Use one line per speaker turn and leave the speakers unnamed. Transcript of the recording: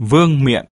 vương miện